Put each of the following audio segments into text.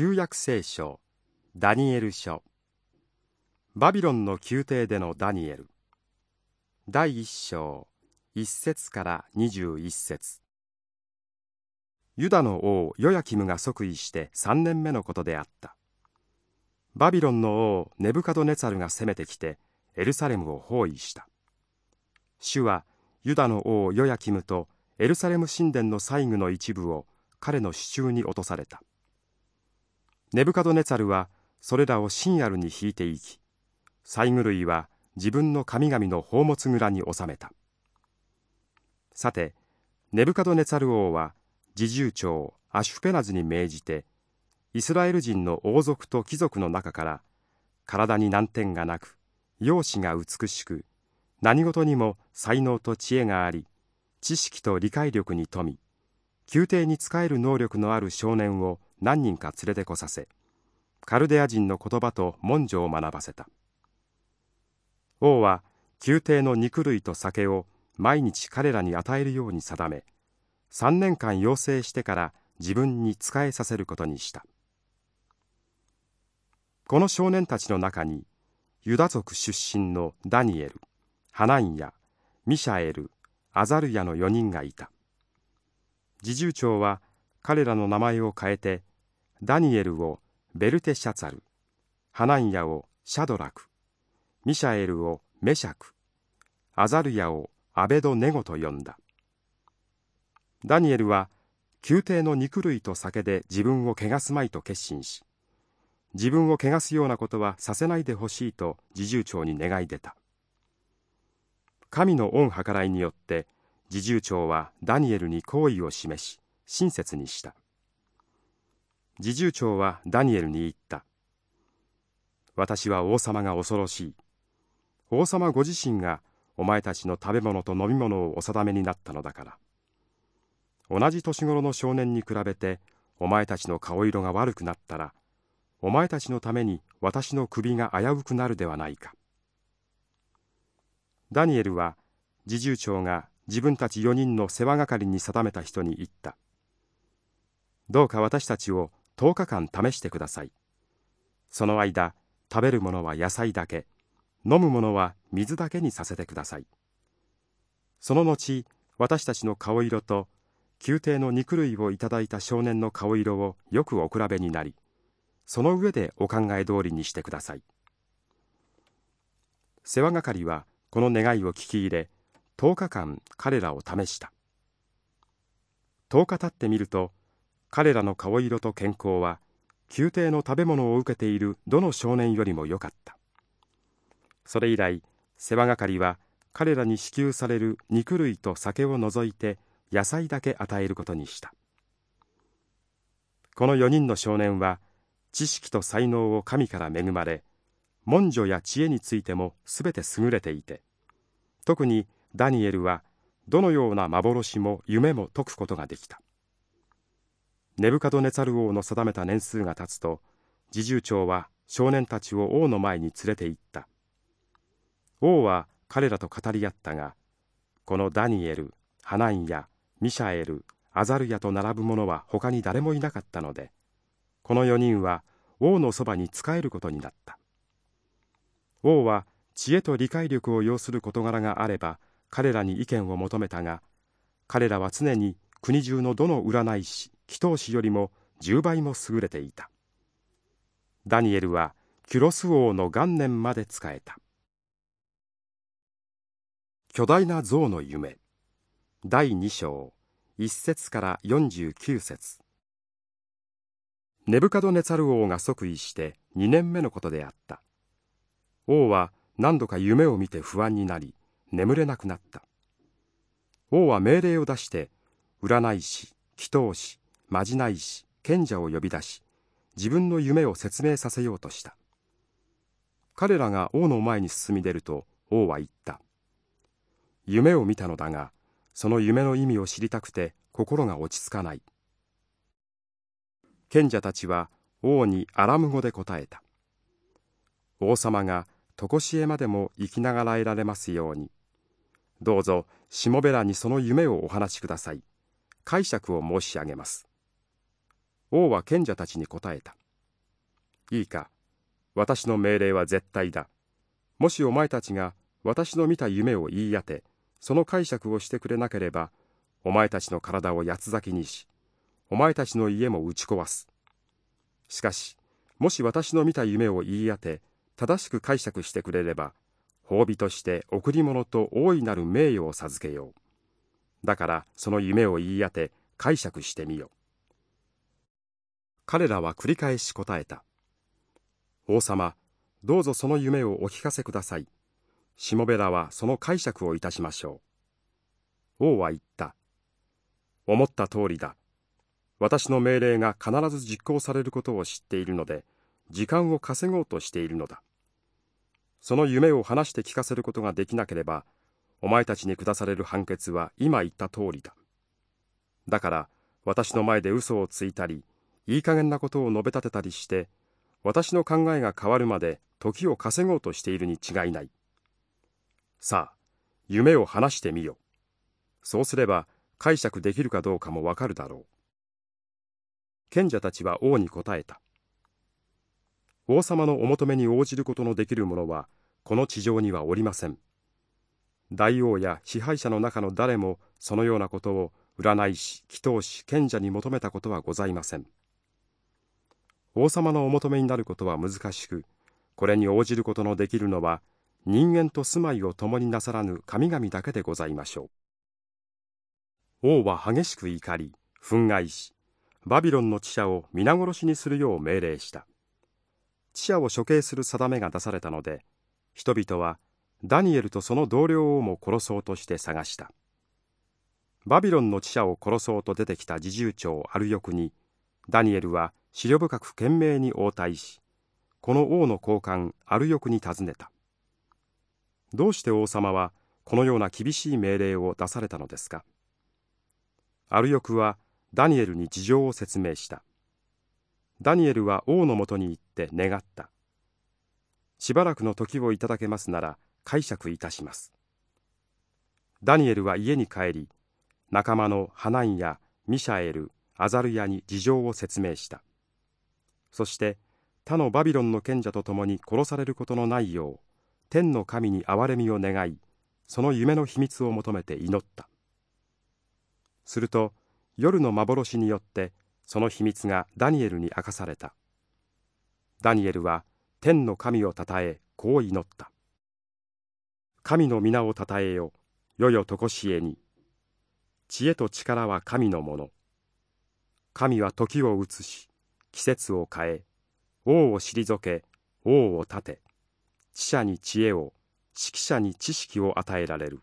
旧約聖書ダニエル書。バビロンの宮廷でのダニエル。第一章一節から二十一節。ユダの王ヨヤキムが即位して三年目のことであった。バビロンの王ネブカドネツァルが攻めてきてエルサレムを包囲した。主はユダの王ヨヤキムとエルサレム神殿の細具の一部を彼の手中に落とされた。ネブカドネツァルはそれらをシンアルに引いていき細具類は自分の神々の宝物蔵に収めた。さてネブカドネツァル王は侍従長アシュペナズに命じてイスラエル人の王族と貴族の中から体に難点がなく容姿が美しく何事にも才能と知恵があり知識と理解力に富み宮廷に仕える能力のある少年を何人か連れてこさせカルデア人の言葉と文書を学ばせた。王は宮廷の肉類と酒を毎日彼らに与えるように定め3年間養成してから自分に仕えさせることにした。この少年たちの中にユダ族出身のダニエルハナンヤミシャエルアザルヤの4人がいた。侍従長は彼らの名前を変えてダニエルをベルテシャツァルハナンヤをシャドラクミシャエルをメシャクアザルヤをアベドネゴと呼んだ。ダニエルは宮廷の肉類と酒で自分を汚すまいと決心し自分を汚すようなことはさせないでほしいと侍従長に願い出た。神の恩計らいによって侍従長はダニエルに好意を示し親切にした。侍従長はダニエルに言った。私は王様が恐ろしい。王様ご自身がお前たちの食べ物と飲み物をお定めになったのだから。同じ年頃の少年に比べてお前たちの顔色が悪くなったらお前たちのために私の首が危うくなるではないか。ダニエルは侍従長が自分たち4人の世話係に定めた人に言った。どうか私たちを10日間試してください。その間食べるものは野菜だけ。飲むものは水だけにさせてください。その後私たちの顔色と宮廷の肉類をいただいた少年の顔色をよくお比べになりその上でお考え通りにしてください。世話係はこの願いを聞き入れ10日間彼らを試した。10日経ってみると彼らの顔色と健康は宮廷の食べ物を受けているどの少年よりも良かった。それ以来世話係は彼らに支給される肉類と酒を除いて野菜だけ与えることにした。この4人の少年は知識と才能を神から恵まれ文書や知恵についてもすべて優れていて特にダニエルはどのような幻も夢も解くことができた。ネブカドネツァル王の定めた年数が経つと侍従長は少年たちを王の前に連れて行った。王は彼らと語り合ったがこのダニエルハナンヤミシャエルアザルヤと並ぶ者は他に誰もいなかったのでこの4人は王のそばに仕えることになった。王は知恵と理解力を要する事柄があれば彼らに意見を求めたが彼らは常に国中のどの占い師祈祷師よりも10倍も優れていた。ダニエルはキュロス王の元年まで仕えた。巨大な象の夢。第2章1節から49節。ネブカドネツァル王が即位して2年目のことであった。王は何度か夢を見て不安になり眠れなくなった。王は命令を出して占い師祈祷師まじない師賢者を呼び出し自分の夢を説明させようとした。彼らが王の前に進み出ると王は言った。夢を見たのだがその夢の意味を知りたくて心が落ち着かない。賢者たちは王にアラム語で答えた。王様が常しえまでも生きながらえられますように。どうぞしもべらにその夢をお話しください。解釈を申し上げます。王は賢者たちに答えた。いいか。私の命令は絶対だ。もしお前たちが私の見た夢を言い当てその解釈をしてくれなければお前たちの体を八つ咲きにしお前たちの家も打ち壊す。しかしもし私の見た夢を言い当て正しく解釈してくれれば褒美として贈り物と大いなる名誉を授けよう。だからその夢を言い当て解釈してみよう。彼らは繰り返し答えた。王様どうぞその夢をお聞かせください。しもべらはその解釈をいたしましょう。王は言った。思った通りだ。私の命令が必ず実行されることを知っているので時間を稼ごうとしているのだ。その夢を話して聞かせることができなければお前たちに下される判決は今言った通りだ。だから私の前で嘘をついたりいい加減なことを述べ立てたりして私の考えが変わるまで時を稼ごうとしているに違いない。さあ夢を話してみよ。そうすれば解釈できるかどうかもわかるだろう。賢者たちは王に答えた。王様のお求めに応じることのできる者はこの地上にはおりません。大王や支配者の中の誰もそのようなことを占い師祈祷師賢者に求めたことはございません。王様のお求めになることは難しくこれに応じることのできるのは人間と住まいを共になさらぬ神々だけでございましょう。王は激しく怒り憤慨しバビロンの知者を皆殺しにするよう命令した。知者を処刑する定めが出されたので人々はダニエルとその同僚をも殺そうとして探した。バビロンの知者を殺そうと出てきた侍従長アルヨクにダニエルは思慮深く懸命に応対しこの王の高官アルヨクに尋ねたどうして王様はこのような厳しい命令を出されたのですか？アルヨクはダニエルに事情を説明したダニエルは王のもとに行って願った。しばらくの時をいただけますなら解釈いたします。ダニエルは家に帰り、仲間のハナンやミシャエル、アザルヤに事情を説明した。そして他のバビロンの賢者と共に殺されることのないよう、天の神に憐れみを願い、その夢の秘密を求めて祈った。すると夜の幻によってその秘密がダニエルに明かされた。ダニエルは天の神をたたえこう祈った。神の皆をたたえよよよとこしえに。知恵と力は神のもの。神は時を移し季節を変え王を退け王を立て。知者に知恵を指揮者に知識を与えられる。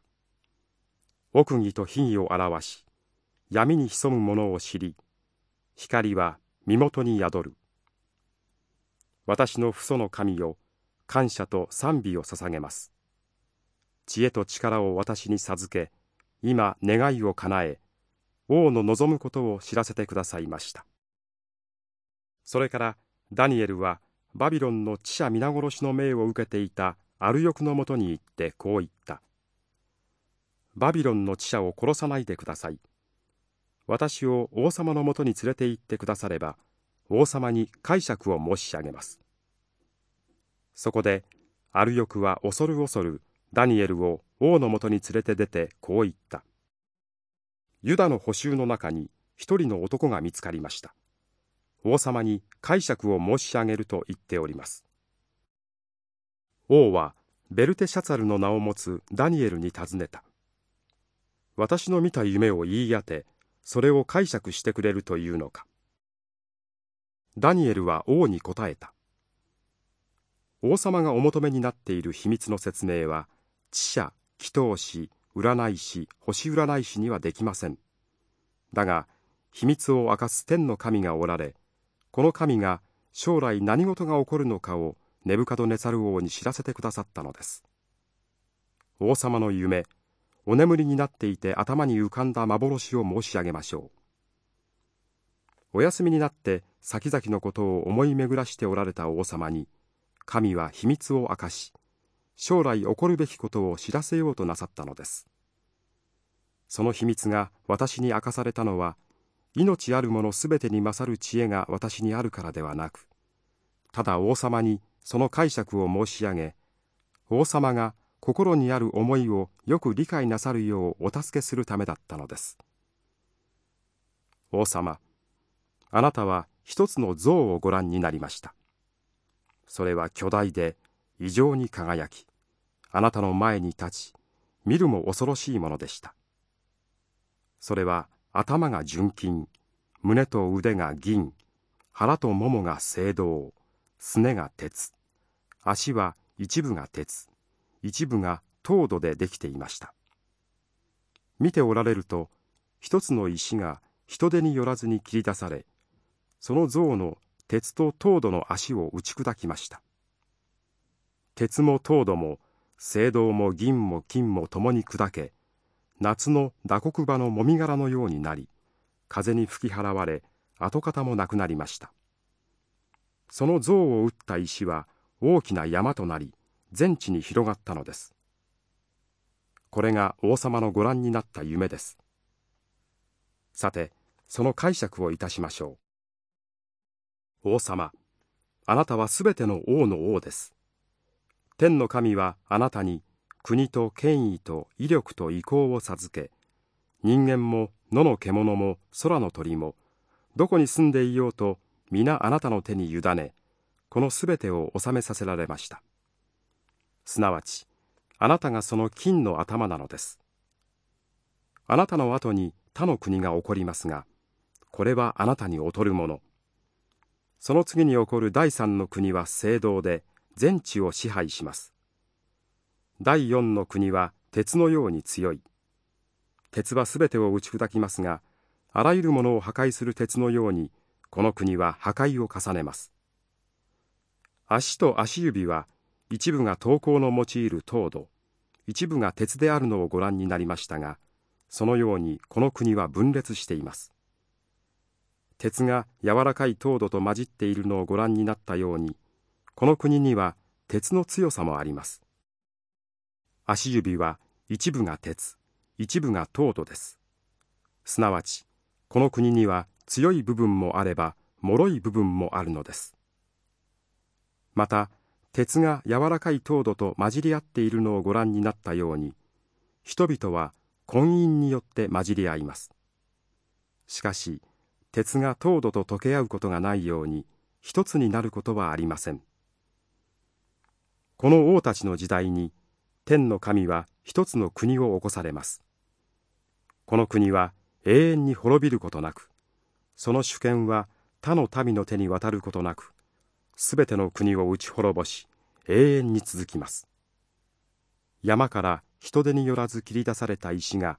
奥義と品位を表し闇に潜むものを知り光は身元に宿る。私の父祖の神よ感謝と賛美を捧げます。知恵と力を私に授け今願いを叶え王の望むことを知らせてくださいました。それからダニエルはバビロンの知者皆殺しの命を受けていたアルヨクのもとに行ってこう言った。バビロンの知者を殺さないでください。私を王様のもとに連れて行ってくだされば王様に解釈を申し上げます。そこでアルヨクは恐る恐るダニエルを王のもとに連れて出てこう言った。ユダの捕囚の中に一人の男が見つかりました。王様に解釈を申し上げると言っております。王はベルテシャツァルの名を持つダニエルに尋ねた。私の見た夢を言い当てそれを解釈してくれるというのか。ダニエルは王に答えた。王様がお求めになっている秘密の説明は知者祈祷師占い師星占い師にはできません。だが秘密を明かす天の神がおられこの神が将来何事が起こるのかをネブカドネザル王に知らせてくださったのです。王様の夢お眠りになっていて頭に浮かんだ幻を申し上げましょう。お休みになって先々のことを思い巡らしておられた王様に神は秘密を明かし将来起こるべきことを知らせようとなさったのです。その秘密が私に明かされたのは命あるものすべてに勝る知恵が私にあるからではなくただ王様にその解釈を申し上げ王様が心にある思いをよく理解なさるようお助けするためだったのです。王様あなたは一つの像をご覧になりました。それは巨大で異常に輝きあなたの前に立ち見るも恐ろしいものでした。それは頭が純金胸と腕が銀腹とももが青銅すねが鉄足は一部が鉄一部が糖土でできていました。見ておられると一つの石が人手によらずに切り出されその像の鉄と糖土の足を打ち砕きました。鉄も糖土も青銅も銀も金も共に砕け夏の打刻場のもみ殻のようになり風に吹き払われ跡形もなくなりました。その像を打った石は大きな山となり全地に広がったのです。これが王様のご覧になった夢です。さてその解釈をいたしましょう。王様あなたはすべての王の王です。天の神はあなたに国と権威と威力と意向を授け人間も野の獣も空の鳥もどこに住んでいようと皆あなたの手に委ねこのすべてを収めさせられました。すなわちあなたがその金の頭なのです。あなたの後に他の国が起こりますがこれはあなたに劣るもの。その次に起こる第三の国は聖堂で全地を支配します。第四の国は鉄のように強い。鉄はすべてを打ち砕きますがあらゆるものを破壊する鉄のようにこの国は破壊を重ねます。足と足指は一部が刀工の用いる糖度一部が鉄であるのをご覧になりましたがそのようにこの国は分裂しています。鉄が柔らかい糖度と混じっているのをご覧になったようにこの国には鉄の強さもあります。足指は一部が鉄一部が糖度です。すなわちこの国には強い部分もあれば脆い部分もあるのです。また鉄が柔らかい糖度と混じり合っているのをご覧になったように人々は婚姻によって混じり合います。しかし鉄が糖度と溶け合うことがないように一つになることはありません。この王たちの時代に天の神は一つの国を起こされます。この国は永遠に滅びることなくその主権は他の民の手に渡ることなくすべての国を打ち滅ぼし永遠に続きます。山から人手によらず切り出された石が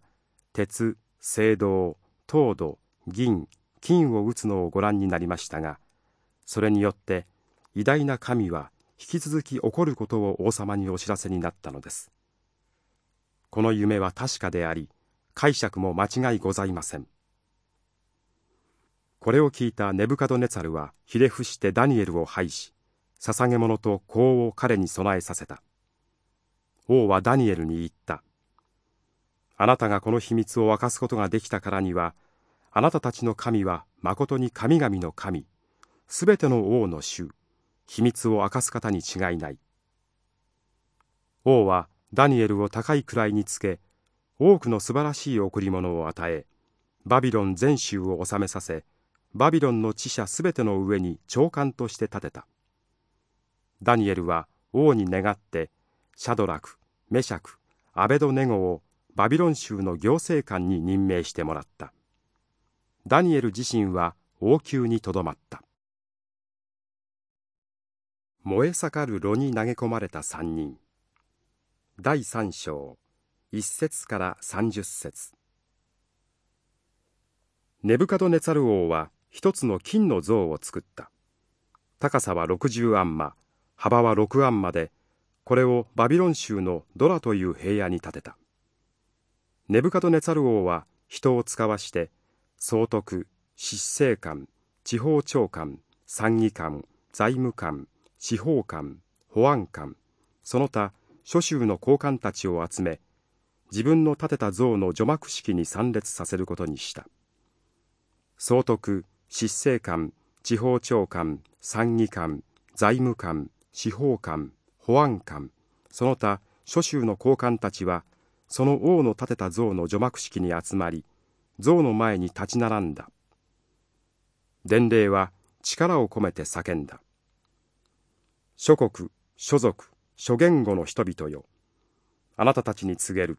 鉄青銅糖土銀金を打つのをご覧になりましたがそれによって偉大な神は引き続き起こることを王様にお知らせになったのです。この夢は確かであり解釈も間違いございません。これを聞いたネブカドネツァルはひれ伏してダニエルを拝し捧げ物と香を彼に備えさせた。王はダニエルに言った。あなたがこの秘密を明かすことができたからにはあなたたちの神はまことに神々の神すべての王の主。秘密を明かす方に違いない。王はダニエルを高い位につけ多くの素晴らしい贈り物を与えバビロン全州を治めさせバビロンの知者すべての上に長官として立てた。ダニエルは王に願ってシャドラクメシャクアベドネゴをバビロン州の行政官に任命してもらった。ダニエル自身は王宮にとどまった。燃え盛る炉に投げ込まれた三人。第三章。一節から三十節。ネブカドネツァル王は一つの金の像を作った。高さは六十アンマ幅は六アンマでこれをバビロン州のドラという平野に建てた。ネブカドネツァル王は人を使わして総督執政官地方長官参議官財務官司法官保安官その他諸州の高官たちを集め自分の建てた像の除幕式に参列させることにした。総督執政官地方長官参議官財務官司法官保安官その他諸州の高官たちはその王の建てた像の除幕式に集まり像の前に立ち並んだ。伝令は力を込めて叫んだ。諸国諸族諸言語の人々よ。あなたたちに告げる。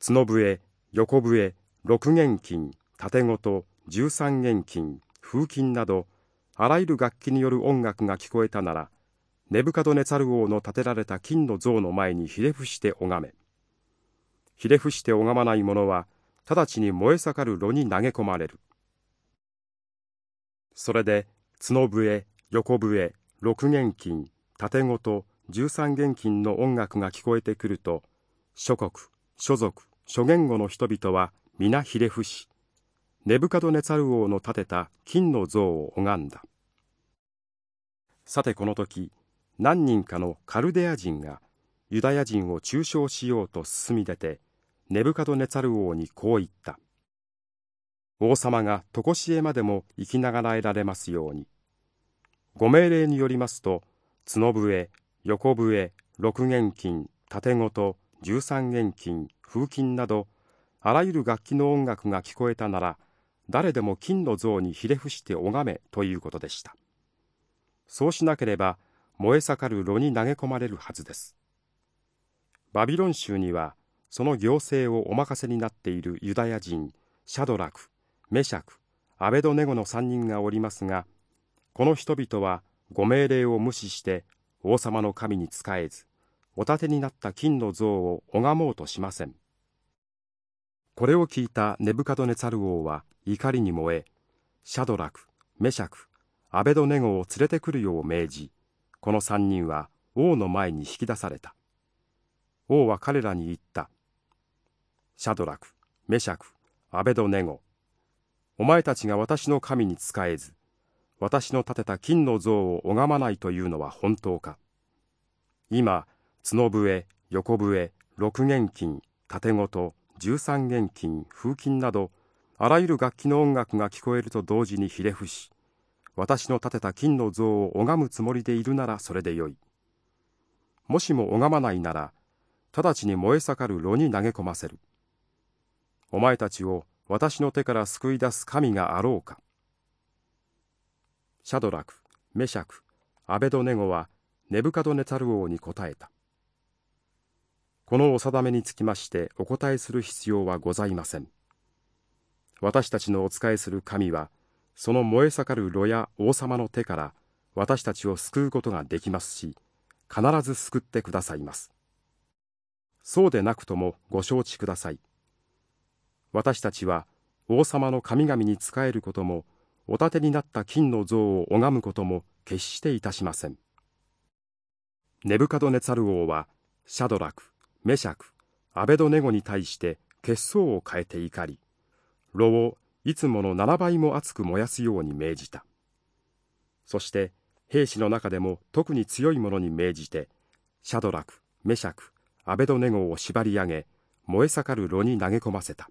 角笛横笛六弦琴縦ごと十三弦琴風琴などあらゆる楽器による音楽が聞こえたならネブカドネツァル王の建てられた金の像の前にひれ伏して拝め。ひれ伏して拝まない者は直ちに燃え盛る炉に投げ込まれる。それで角笛横笛六弦琴縦ごと十三弦琴の音楽が聞こえてくると諸国諸族諸言語の人々は皆ひれ伏しネブカドネツァル王の建てた金の像を拝んだ。さてこの時何人かのカルデア人がユダヤ人を中傷しようと進み出てネブカドネツァル王にこう言った。王様が常しえまでも生きながらえられますように。ご命令によりますと角笛横笛六弦琴縦ごと十三弦琴風琴などあらゆる楽器の音楽が聞こえたなら誰でも金の像にひれ伏して拝めということでした。そうしなければ燃え盛る炉に投げ込まれるはずです。バビロン州にはその行政をお任せになっているユダヤ人シャドラクメシャクアベドネゴの3人がおりますがこの人々はご命令を無視して王様の神に仕えずお立てになった金の像を拝もうとしません。これを聞いたネブカドネツァル王は怒りに燃えシャドラクメシャクアベドネゴを連れてくるよう命じこの三人は王の前に引き出された。王は彼らに言った。シャドラクメシャクアベドネゴお前たちが私の神に仕えず私の建てた金の像を拝まないというのは本当か。今角笛横笛六弦琴縦ごと十三弦琴風琴などあらゆる楽器の音楽が聞こえると同時にひれ伏し私の建てた金の像を拝むつもりでいるならそれでよい。もしも拝まないなら直ちに燃え盛る炉に投げ込ませる。お前たちを私の手から救い出す神があろうか。シャドラクメシャクアベドネゴはネブカドネツァル王に答えた。このお定めにつきましてお答えする必要はございません。私たちのお仕えする神はその燃え盛る炉や王様の手から私たちを救うことができますし必ず救ってくださいます。そうでなくともご承知ください。私たちは王様の神々に仕えることもお立てになった金の像を拝むことも決していたしません。ネブカドネツァル王はシャドラクメシャクアベドネゴに対して血相を変えて怒り炉をいつもの7倍も熱く燃やすように命じた。そして兵士の中でも特に強い者に命じてシャドラクメシャクアベドネゴを縛り上げ燃え盛る炉に投げ込ませた。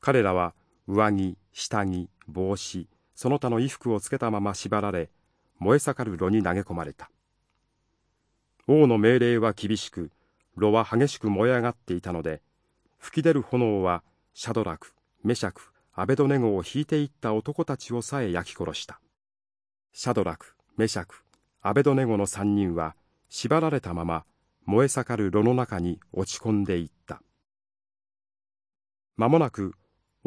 彼らは上着下着帽子その他の衣服をつけたまま縛られ燃え盛る炉に投げ込まれた。王の命令は厳しく炉は激しく燃え上がっていたので吹き出る炎はシャドラクメシャクアベドネゴを引いていった男たちをさえ焼き殺した。シャドラクメシャクアベドネゴの3人は縛られたまま燃え盛る炉の中に落ち込んでいった。間もなく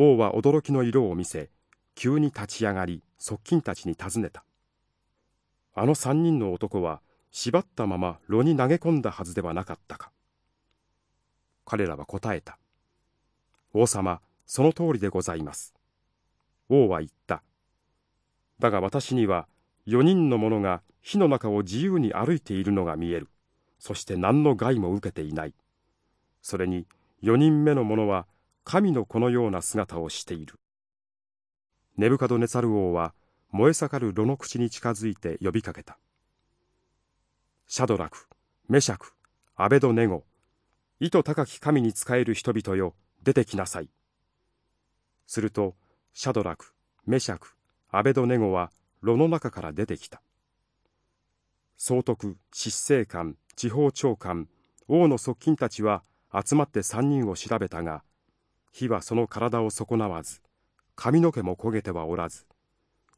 王は驚きの色を見せ急に立ち上がり側近たちに尋ねた。あの三人の男は縛ったまま炉に投げ込んだはずではなかったか。彼らは答えた。王様その通りでございます。王は言った。だが私には4人の者が火の中を自由に歩いているのが見える。そして何の害も受けていない。それに4人目の者は神の子のような姿をしている。ネブカドネツァル王は燃え盛る炉の口に近づいて呼びかけた。シャドラクメシャクアベドネゴ意図高き神に仕える人々よ出てきなさい。するとシャドラクメシャクアベドネゴは炉の中から出てきた。総督執政官地方長官王の側近たちは集まって三人を調べたが火はその体を損なわず髪の毛も焦げてはおらず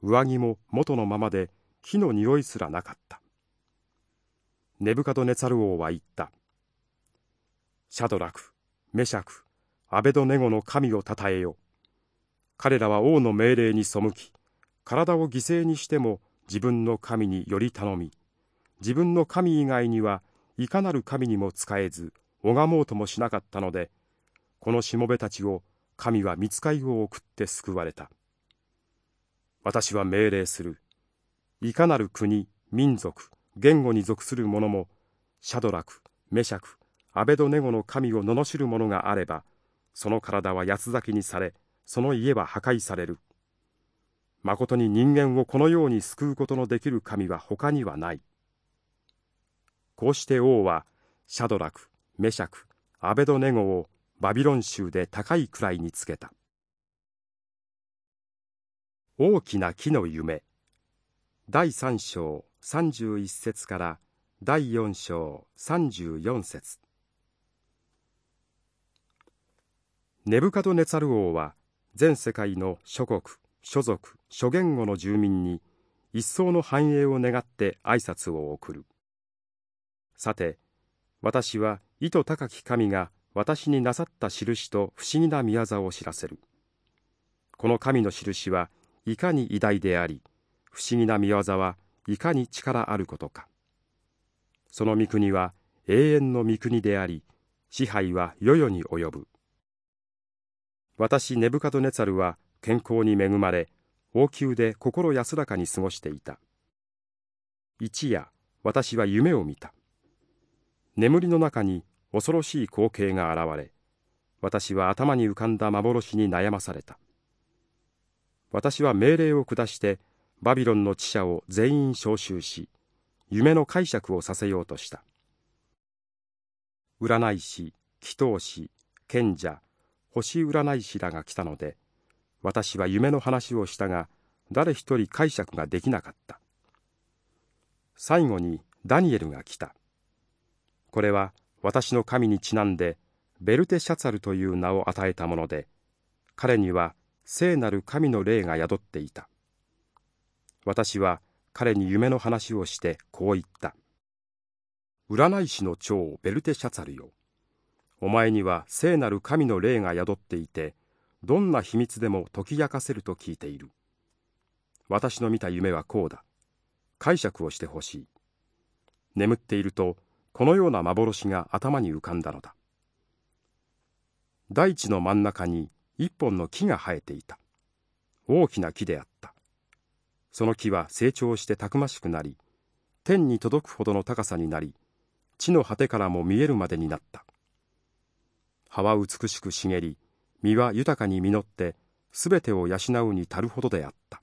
上着も元のままで木の匂いすらなかった。ネブカドネツァル王は言った。シャドラクメシャクアベドネゴの神をたたえよ。彼らは王の命令に背き体を犠牲にしても自分の神により頼み自分の神以外にはいかなる神にも仕えず拝もうともしなかったのでこのしもべたちを神は見つかいを送って救われた。私は命令する。いかなる国民族言語に属する者もシャドラクメシャクアベドネゴの神を罵る者があればその体は八つ咲きにされその家は破壊される。誠に人間をこのように救うことのできる神は他にはない。こうして王はシャドラクメシャクアベドネゴをバビロン州で高い位につけた。大きな木の夢。第3章31節から第4章34節。ネブカドネツァル王は全世界の諸国諸族諸言語の住民に一層の繁栄を願って挨拶を送る。さて私は意図高き神が私になさった印と不思議な宮沢を知らせる。この神の印はいかに偉大であり不思議な見業はいかに力あることか。その御国は永遠の御国であり支配は世々に及ぶ。私ネブカドネツァルは健康に恵まれ王宮で心安らかに過ごしていた。一夜私は夢を見た。眠りの中に恐ろしい光景が現れ私は頭に浮かんだ幻に悩まされた。私は命令を下してバビロンの知者を全員召集し夢の解釈をさせようとした。占い師祈祷師賢者星占い師らが来たので私は夢の話をしたが誰一人解釈ができなかった。最後にダニエルが来た。これは私の神にちなんでベルテシャツァルという名を与えたもので彼には聖なる神の霊が宿っていた。私は彼に夢の話をしてこう言った。占い師の長ベルテシャツァルよ。お前には聖なる神の霊が宿っていてどんな秘密でも解き明かせると聞いている。私の見た夢はこうだ。解釈をしてほしい。眠っているとこのような幻が頭に浮かんだのだ。大地の真ん中に一本の木が生えていた。大きな木であった。その木は成長してたくましくなり天に届くほどの高さになり地の果てからも見えるまでになった。葉は美しく茂り実は豊かに実ってすべてを養うに足るほどであった。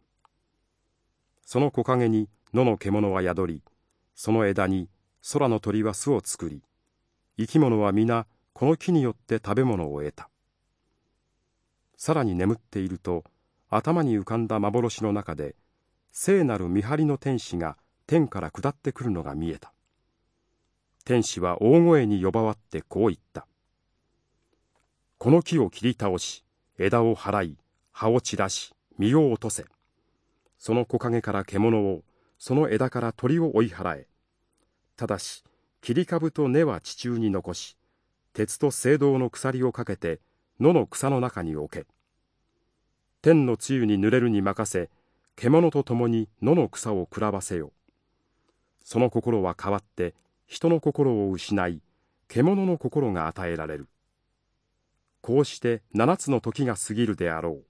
その木陰に野の獣は宿りその枝に空の鳥は巣を作り生き物は皆この木によって食べ物を得た。さらに眠っていると頭に浮かんだ幻の中で聖なる見張りの天使が天から下ってくるのが見えた。天使は大声に呼ばわってこう言った。この木を切り倒し枝を払い葉を散らし実を落とせ。その木陰から獣をその枝から鳥を追い払え。ただし切り株と根は地中に残し鉄と青銅の鎖をかけて野の草の中に置け。天の露に濡れるに任せ獣と共に野の草をくらばせよ。その心は変わって人の心を失い獣の心が与えられる。こうして七つの時が過ぎるであろう。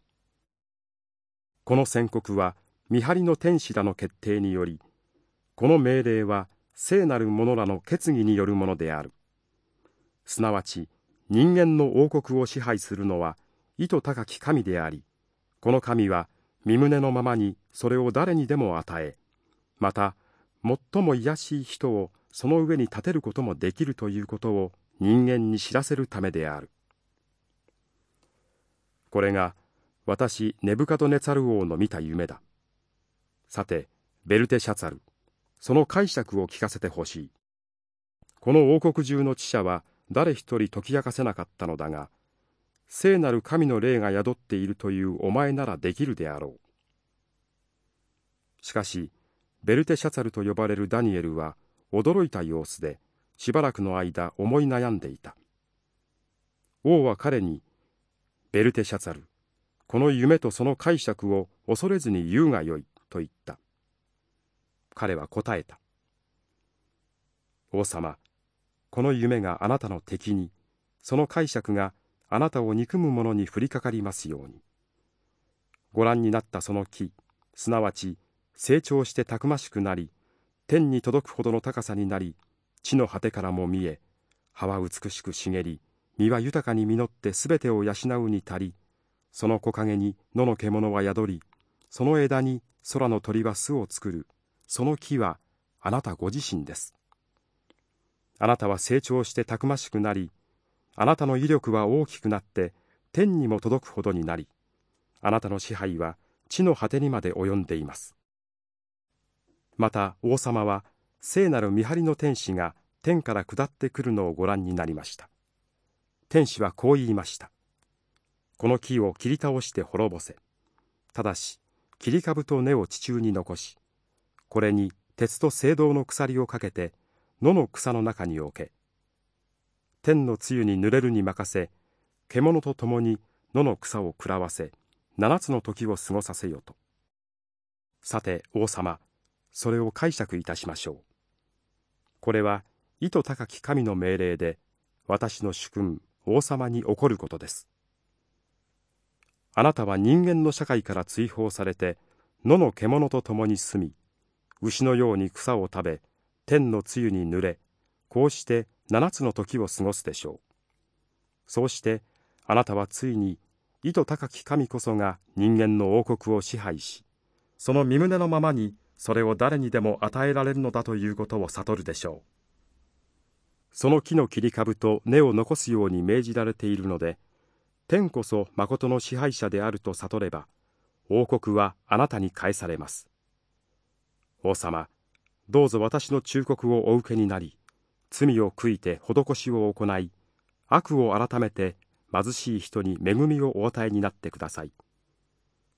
この宣告は見張りの天使らの決定によりこの命令は聖なる者らの決議によるものである。すなわち人間の王国を支配するのは意図高き神でありこの神は身胸のままにそれを誰にでも与えまた最も卑しい人をその上に立てることもできるということを人間に知らせるためである。これが私ネブカドネツァル王の見た夢だ。さてベルテシャツァル。その解釈を聞かせてほしい。この王国中の知者は誰一人解き明かせなかったのだが、聖なる神の霊が宿っているというお前ならできるであろう。しかし、ベルテシャツァルと呼ばれるダニエルは驚いた様子で、しばらくの間思い悩んでいた。王は彼に、ベルテシャツァル、この夢とその解釈を恐れずに言うがよいと言った。彼は答えた。王様、この夢があなたの敵に、その解釈があなたを憎む者に降りかかりますように。ご覧になったその木、すなわち成長してたくましくなり、天に届くほどの高さになり、地の果てからも見え、葉は美しく茂り、実は豊かに実ってすべてを養うに足り、その木陰に野の獣は宿り、その枝に空の鳥は巣を作る、その木はあなたご自身です。あなたは成長してたくましくなり、あなたの威力は大きくなって天にも届くほどになり、あなたの支配は地の果てにまで及んでいます。また王様は聖なる見張りの天使が天から下ってくるのをご覧になりました。天使はこう言いました。この木を切り倒して滅ぼせ。ただし、切り株と根を地中に残し、これに鉄と青銅の鎖をかけて野の草の中に置け。天の露に濡れるに任せ獣と共に野の草を食らわせ七つの時を過ごさせよと。さて王様それを解釈いたしましょう。これは意図高き神の命令で私の主君王様に起こることです。あなたは人間の社会から追放されて野の獣と共に住み牛のように草を食べ天の露に濡れこうして七つの時を過ごすでしょう。そうしてあなたはついに意図高き神こそが人間の王国を支配しその身胸のままにそれを誰にでも与えられるのだということを悟るでしょう。その木の切り株と根を残すように命じられているので天こそ誠の支配者であると悟れば王国はあなたに返されます。王様どうぞ私の忠告をお受けになり、罪を悔いて施しを行い、悪を改めて貧しい人に恵みをお与えになってください。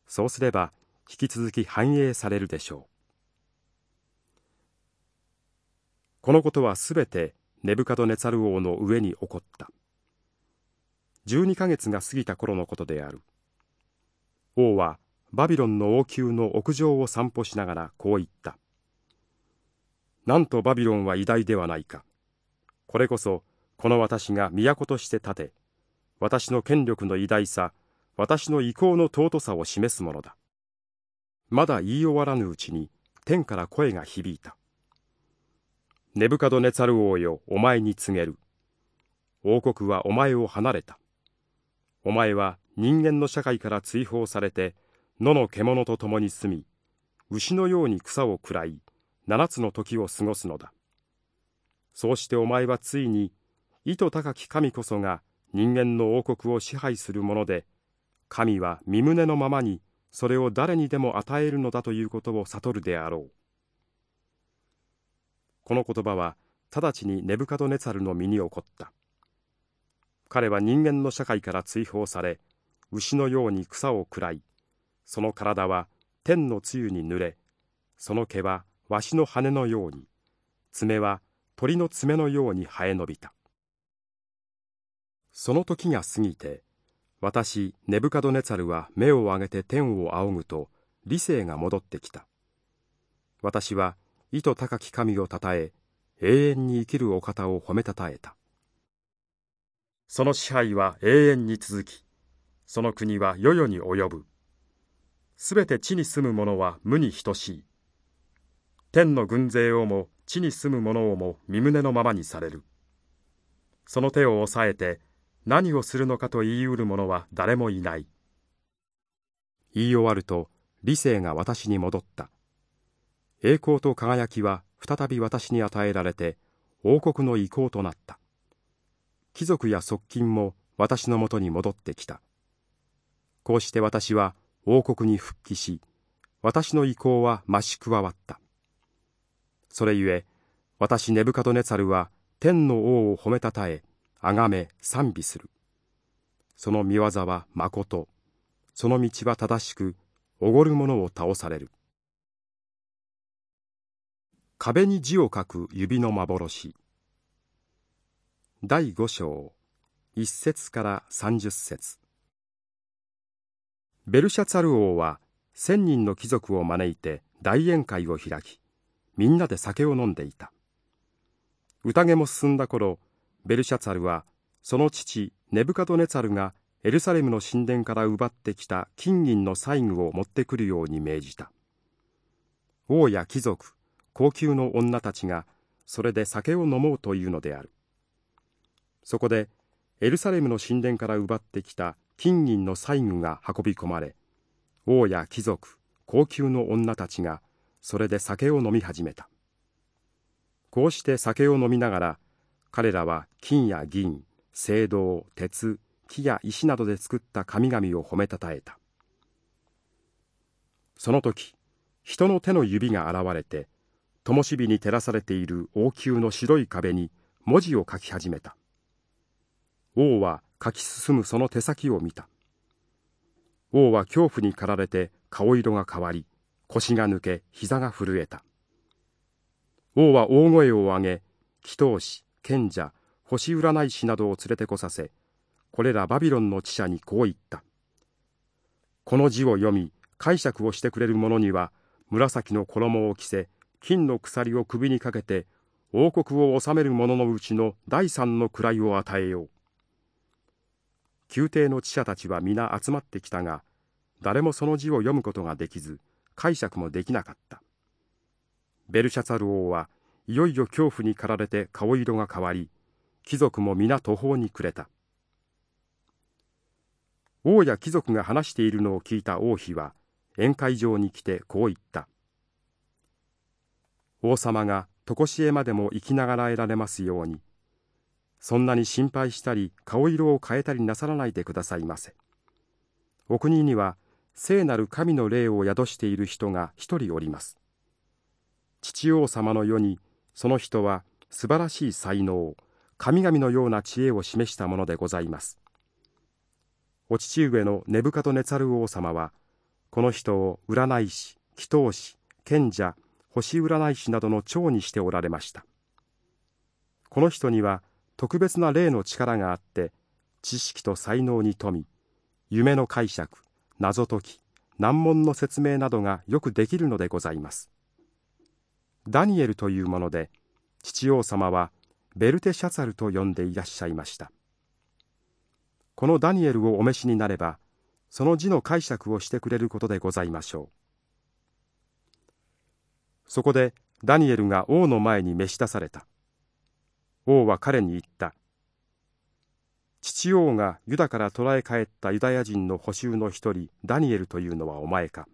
そうすれば、引き続き繁栄されるでしょう。このことはすべてネブカドネツァル王の上に起こった。12ヶ月が過ぎた頃のことである。王はバビロンの王宮の屋上を散歩しながらこう言った。なんとバビロンは偉大ではないか。これこそ、この私が都として立て、私の権力の偉大さ、私の意向の尊さを示すものだ。まだ言い終わらぬうちに、天から声が響いた。ネブカドネツァル王よ、お前に告げる。王国はお前を離れた。お前は人間の社会から追放されて、野の獣と共に住み、牛のように草を食らい、七つの時を過ごすのだ。そうしてお前はついに、意図高き神こそが人間の王国を支配するもので、神は身胸のままにそれを誰にでも与えるのだということを悟るであろう。この言葉は直ちにネブカドネツァルの身に起こった。彼は人間の社会から追放され、牛のように草を食らい、その体は天の露に濡れ、その毛はわしの羽のように爪は鳥の爪のように生え伸びた。その時が過ぎて私ネブカドネツァルは目を上げて天を仰ぐと理性が戻ってきた。私は意図高き神をたたえ永遠に生きるお方を褒めたたえた。その支配は永遠に続きその国は世々に及ぶ。すべて地に住む者は無に等しい天の軍勢をも地に住む者をも身胸のままにされる。その手を押さえて何をするのかと言い得る者は誰もいない。言い終わると理性が私に戻った。栄光と輝きは再び私に与えられて王国の意向となった。貴族や側近も私のもとに戻ってきた。こうして私は王国に復帰し、私の意向は増し加わった。それゆえ私ネブカドネツァルは天の王を褒めたたえ崇め賛美する。その見業は誠その道は正しくおごる者を倒される。壁に字を書く指の幻。第五章一節から三十節。ベルシャツァル王は千人の貴族を招いて大宴会を開きみんなで酒を飲んでいた。宴も進んだ頃ベルシャツァルはその父ネブカドネツァルがエルサレムの神殿から奪ってきた金銀の細具を持ってくるように命じた。王や貴族高級の女たちがそれで酒を飲もうというのである。そこでエルサレムの神殿から奪ってきた金銀の細具が運び込まれ王や貴族高級の女たちがそれで酒を飲み始めた。こうして酒を飲みながら彼らは金や銀青銅鉄木や石などで作った神々を褒めたたえた。その時人の手の指が現れて灯火に照らされている王宮の白い壁に文字を書き始めた。王は書き進むその手先を見た。王は恐怖に駆られて顔色が変わり腰が抜け膝が震えた。王は大声を上げ祈祷師賢者星占い師などを連れてこさせこれらバビロンの知者にこう言った。この字を読み解釈をしてくれる者には紫の衣を着せ金の鎖を首にかけて王国を治める者のうちの第三の位を与えよう。宮廷の知者たちは皆集まってきたが誰もその字を読むことができず解釈もできなかった。ベルシャツァル王はいよいよ恐怖に駆られて顔色が変わり貴族も皆途方に暮れた。王や貴族が話しているのを聞いた王妃は宴会場に来てこう言った。王様が常しえまでも生きながらえられますようにそんなに心配したり顔色を変えたりなさらないでくださいませ。お国には聖なる神の霊を宿している人が一人おります。父王様の世にその人は素晴らしい才能神々のような知恵を示したものでございます。お父上のネブカトネツァル王様はこの人を占い師祈祷師賢者星占い師などの長にしておられました。この人には特別な霊の力があって知識と才能に富み夢の解釈謎解き難問の説明などがよくできるのでございます。ダニエルというもので父王様はベルテシャツァルと呼んでいらっしゃいました。このダニエルをお召しになればその字の解釈をしてくれることでございましょう。そこでダニエルが王の前に召し出された。王は彼に言った。父王がユダから捕らえ帰ったユダヤ人の捕囚の一人ダニエルというのはお前か。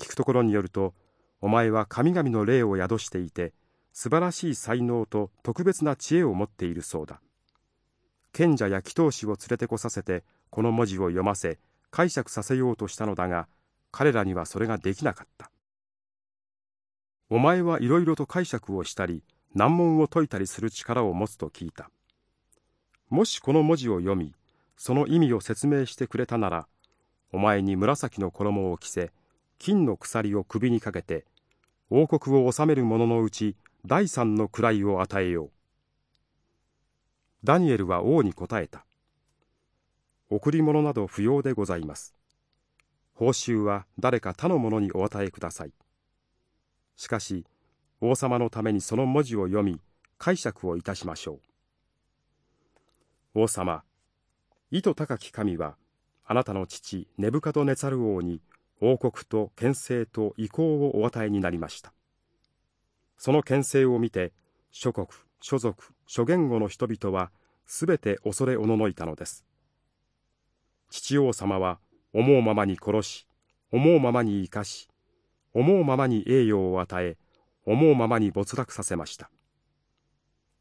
聞くところによるとお前は神々の霊を宿していて素晴らしい才能と特別な知恵を持っているそうだ。賢者や祈祷師を連れてこさせてこの文字を読ませ解釈させようとしたのだが彼らにはそれができなかった。お前はいろいろと解釈をしたり難問を解いたりする力を持つと聞いたもしこの文字を読みその意味を説明してくれたならお前に紫の衣を着せ金の鎖を首にかけて王国を治める者のうち第三の位を与えよう。ダニエルは王に答えた。贈り物など不要でございます。報酬は誰か他の者にお与えください。しかし、王様のためにその文字を読み、解釈をいたしましょう。王様、意図高き神は、あなたの父ネブカドネツァル王に王国と権勢と意向をお与えになりましたその権勢を見て諸国諸族諸言語の人々はすべて恐れおののいたのです父王様は思うままに殺し思うままに生かし思うままに栄誉を与え思うままに没落させました。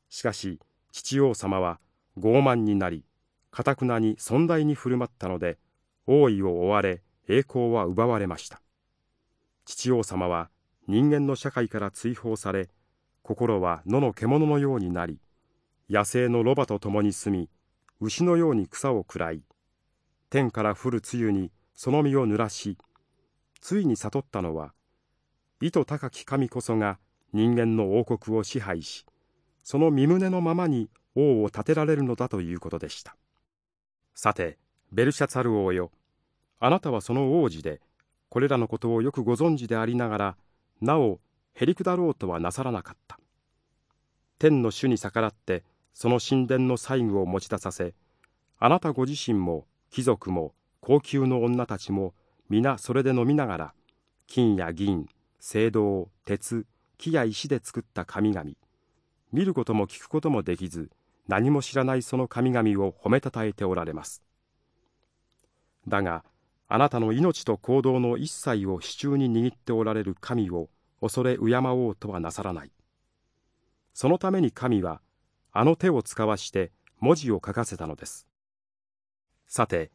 しかし父王様は傲慢になりかたくなに尊大に振る舞ったので王位を追われ栄光は奪われました。父王様は人間の社会から追放され心は野の獣のようになり野生のロバと共に住み牛のように草を喰らい天から降る露にその身を濡らしついに悟ったのは意図高き神こそが人間の王国を支配しその身旨のままに王を立てられるのだということでした。さてベルシャツァル王よあなたはその王子でこれらのことをよくご存知でありながらなおへりくだろうとはなさらなかった。天の主に逆らってその神殿の細具を持ち出させあなたご自身も貴族も高級の女たちも皆それで飲みながら金や銀青銅鉄木や石で作った神々。見ることも聞くこともできず何も知らないその神々を褒めたたえておられます。だがあなたの命と行動の一切を手中に握っておられる神を恐れ敬おうとはなさらない。そのために神はあの手を使わして文字を書かせたのです。さて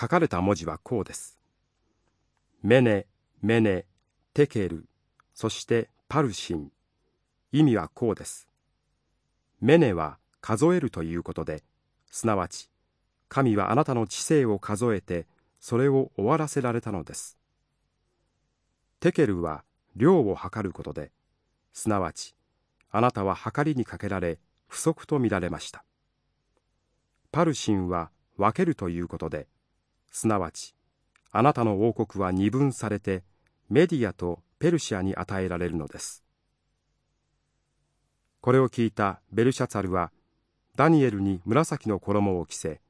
書かれた文字はこうです。メネメネテケルそしてパルシン。意味はこうです。メネは数えるということですなわち神はあなたの知性を数えてそれを終わらせられたのです。テケルは量を測ることですなわちあなたは測りにかけられ不足と見られました。パルシンは分けるということですなわちあなたの王国は二分されてメディアとペルシアに与えられるのです。これを聞いたベルシャツァルはダニエルに紫の衣を着せ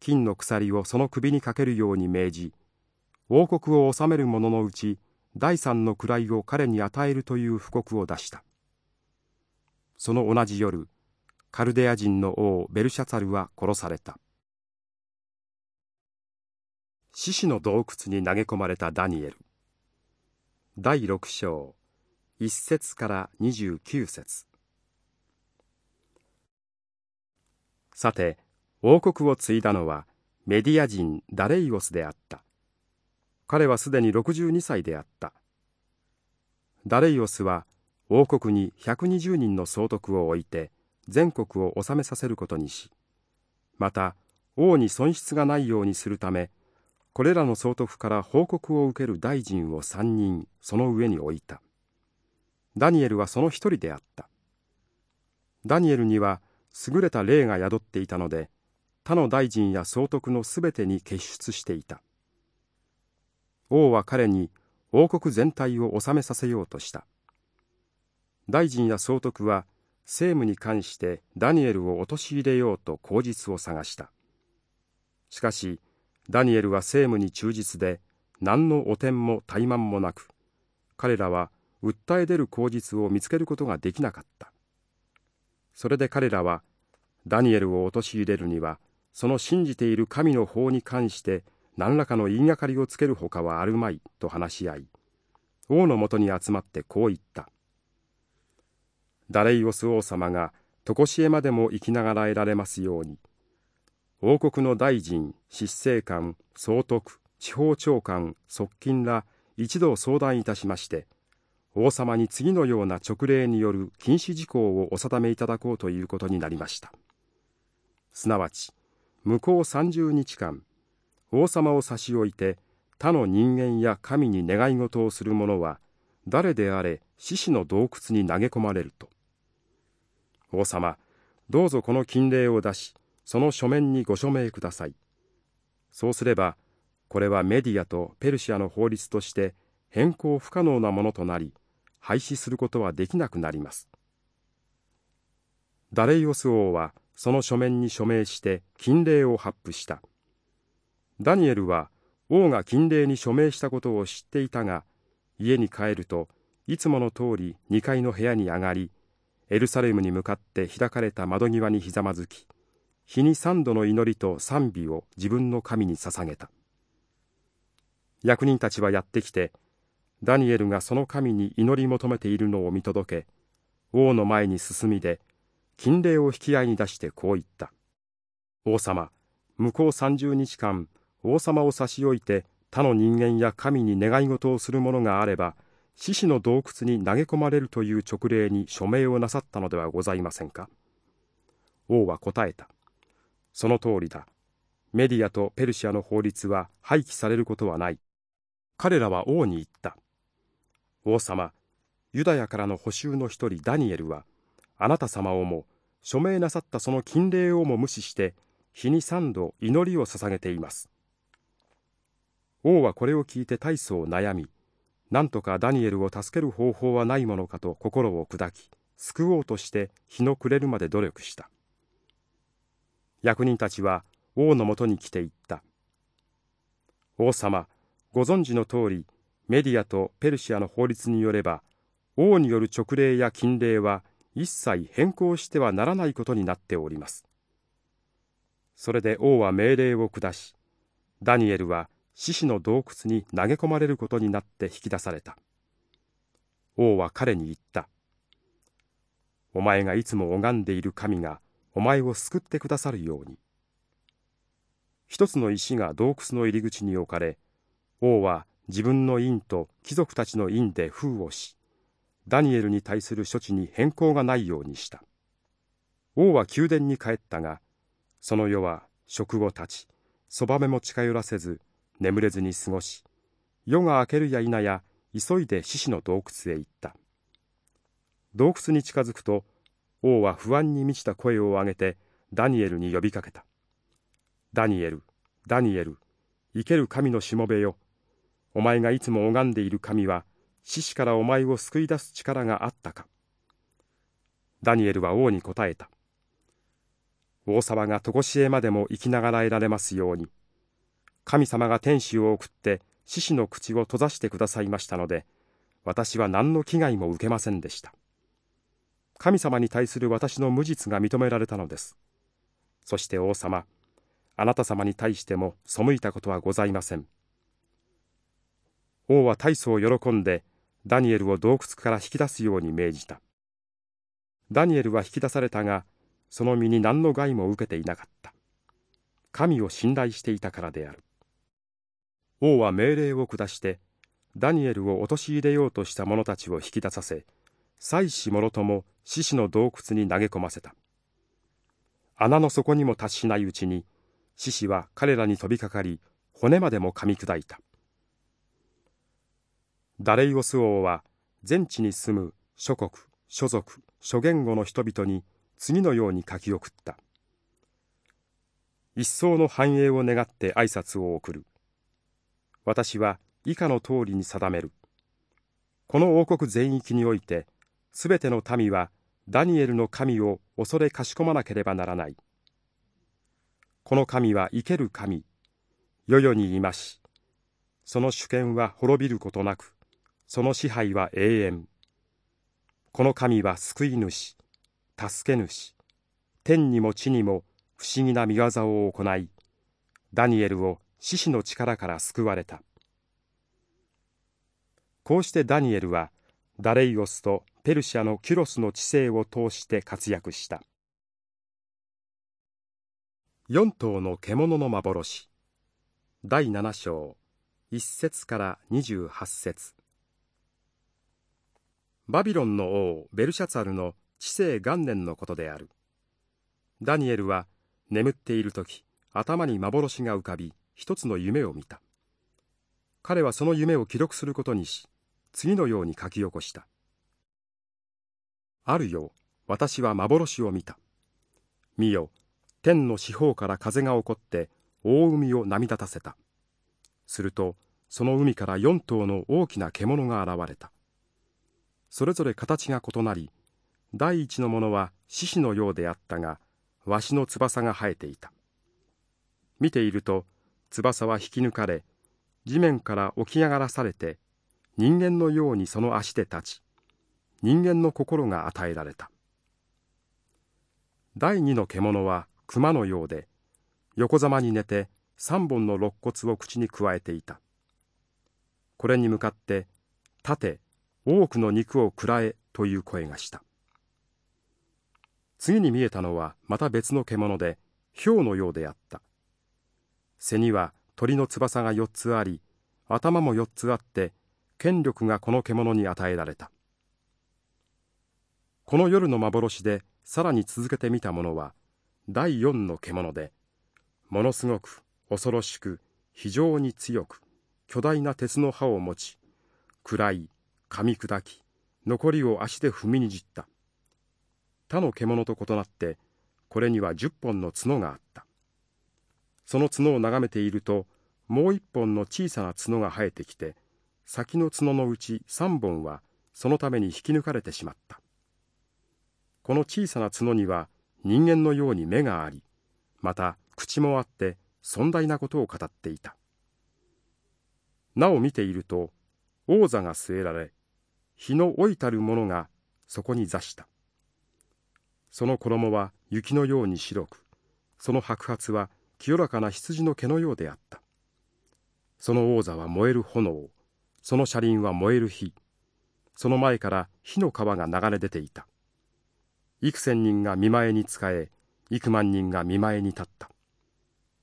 金の鎖をその首にかけるように命じ王国を治める者のうち第三の位を彼に与えるという布告を出した。その同じ夜カルデア人の王ベルシャツァルは殺された。獅子の洞窟に投げ込まれたダニエル。第6章1節から29節。さて王国を継いだのはメディア人ダレイオスであった。彼はすでに62歳であった。ダレイオスは王国に120人の総督を置いて全国を治めさせることにしまた王に損失がないようにするためこれらの総督から報告を受ける大臣を3人その上に置いた。ダニエルはその一人であった。ダニエルには優れた霊が宿っていたので他の大臣や総督のすべてに結出していた。王は彼に王国全体を治めさせようとした。大臣や総督は政務に関してダニエルを陥れようと口実を探した。しかしダニエルは政務に忠実で何の汚点も怠慢もなく彼らは訴え出る口実を見つけることができなかった。それで彼らはダニエルを陥れるにはその信じている神の法に関して何らかの言いがかりをつけるほかはあるまいと話し合い王のもとに集まってこう言った。ダレイオス王様が常しえまでも生きながらえられますように王国の大臣執政官総督地方長官側近ら一同相談いたしまして王様に次のような勅令による禁止事項をお定めいただこうということになりました。すなわち向こう30日間王様を差し置いて他の人間や神に願い事をする者は誰であれ獅子の洞窟に投げ込まれると。王様どうぞこの禁令を出しその書面にご署名ください。そうすればこれはメディアとペルシアの法律として変更不可能なものとなり廃止することはできなくなります。ダレイオス王はその書面に署名して禁令を発布した。ダニエルは王が禁令に署名したことを知っていたが家に帰るといつもの通り2階の部屋に上がりエルサレムに向かって開かれた窓際にひざまずき日に三度の祈りと賛美を自分の神に捧げた。役人たちはやってきてダニエルがその神に祈り求めているのを見届け王の前に進みで禁令を引き合いに出してこう言った。王様向こう三十日間王様を差し置いて他の人間や神に願い事をする者があれば獅子の洞窟に投げ込まれるという勅令に署名をなさったのではございませんか。王は答えた。その通りだ。メディアとペルシアの法律は廃棄されることはない。彼らは王に言った。王様、ユダヤからの補修の一人ダニエルは、あなた様をも、署名なさったその禁令をも無視して、日に三度祈りを捧げています。王はこれを聞いて大層悩み、なんとかダニエルを助ける方法はないものかと心を砕き、救おうとして日の暮れるまで努力した。役人たちは王のもとに来て言った。王様、ご存知の通り、メディアとペルシアの法律によれば、王による勅令や禁令は一切変更してはならないことになっております。それで王は命令を下し、ダニエルは獅子の洞窟に投げ込まれることになって引き出された。王は彼に言った。お前がいつも拝んでいる神がお前を救ってくださるように。一つの石が洞窟の入り口に置かれ、王は自分の院と貴族たちの院で封をし、ダニエルに対する処置に変更がないようにした。王は宮殿に帰ったが、その夜は食を断ち、そばめも近寄らせず、眠れずに過ごし、夜が明けるや否や、急いで獅子の洞窟へ行った。洞窟に近づくと、王は不安に満ちた声を上げて、ダニエルに呼びかけた。ダニエル、ダニエル、生ける神のしもべよ。お前がいつも拝んでいる神は、獅子からお前を救い出す力があったか。ダニエルは王に答えた。王様が常しえまでも生きながらえられますように。神様が天使を送って獅子の口を閉ざしてくださいましたので、私は何の危害も受けませんでした。神様に対する私の無実が認められたのです。そして王様、あなた様に対しても背いたことはございません。王は大層喜んで、ダニエルを洞窟から引き出すように命じた。ダニエルは引き出されたが、その身に何の害も受けていなかった。神を信頼していたからである。王は命令を下してダニエルを陥れようとした者たちを引き出させ妻子もろとも獅子の洞窟に投げ込ませた。穴の底にも達しないうちに獅子は彼らに飛びかかり骨までも噛み砕いた。ダレイオス王は全地に住む諸国諸族諸言語の人々に次のように書き送った。一層の繁栄を願って挨拶を送る。私は以下の通りに定める。この王国全域において、すべての民はダニエルの神を恐れかしこまなければならない。この神は生ける神、世々にいまし、その主権は滅びることなく、その支配は永遠。この神は救い主、助け主、天にも地にも不思議な見業を行い、ダニエルを獅子の力から救われたこうしてダニエルはダレイオスとペルシアのキュロスの知性を通して活躍した。四頭の獣の幻。第七章。一節から二十八節。バビロンの王ベルシャツァルの知性元年のことである。ダニエルは眠っている時頭に幻が浮かび一つの夢を見た。彼はその夢を記録することにし次のように書き起こした。あるよ。私は幻を見た。見よ。天の四方から風が起こって大海を波立たせた。するとその海から四頭の大きな獣が現れた。それぞれ形が異なり第一のものは獅子のようであったがわしの翼が生えていた。見ていると翼は引き抜かれ地面から起き上がらされて人間のようにその足で立ち人間の心が与えられた。第二の獣は熊のようで横ざまに寝て三本の肋骨を口にくわえていた。これに向かって「立て多くの肉を食らえ」という声がした。次に見えたのはまた別の獣で豹のようであった。背には鳥の翼が4つあり頭も4つあって権力がこの獣に与えられた。この夜の幻でさらに続けてみたものは第四の獣でものすごく恐ろしく非常に強く巨大な鉄の刃を持ち暗い噛み砕き残りを足で踏みにじった。他の獣と異なってこれには十本の角があった。その角を眺めているともう一本の小さな角が生えてきて先の角のうち三本はそのために引き抜かれてしまった。この小さな角には人間のように目がありまた口もあって尊大なことを語っていた。なお見ていると王座が据えられ日の老いたる者がそこに座した。その衣は雪のように白くその白髪は清らかな羊の毛のようであった。その王座は燃える炎その車輪は燃える火その前から火の川が流れ出ていた。幾千人が見舞いに仕え幾万人が見舞いに立った。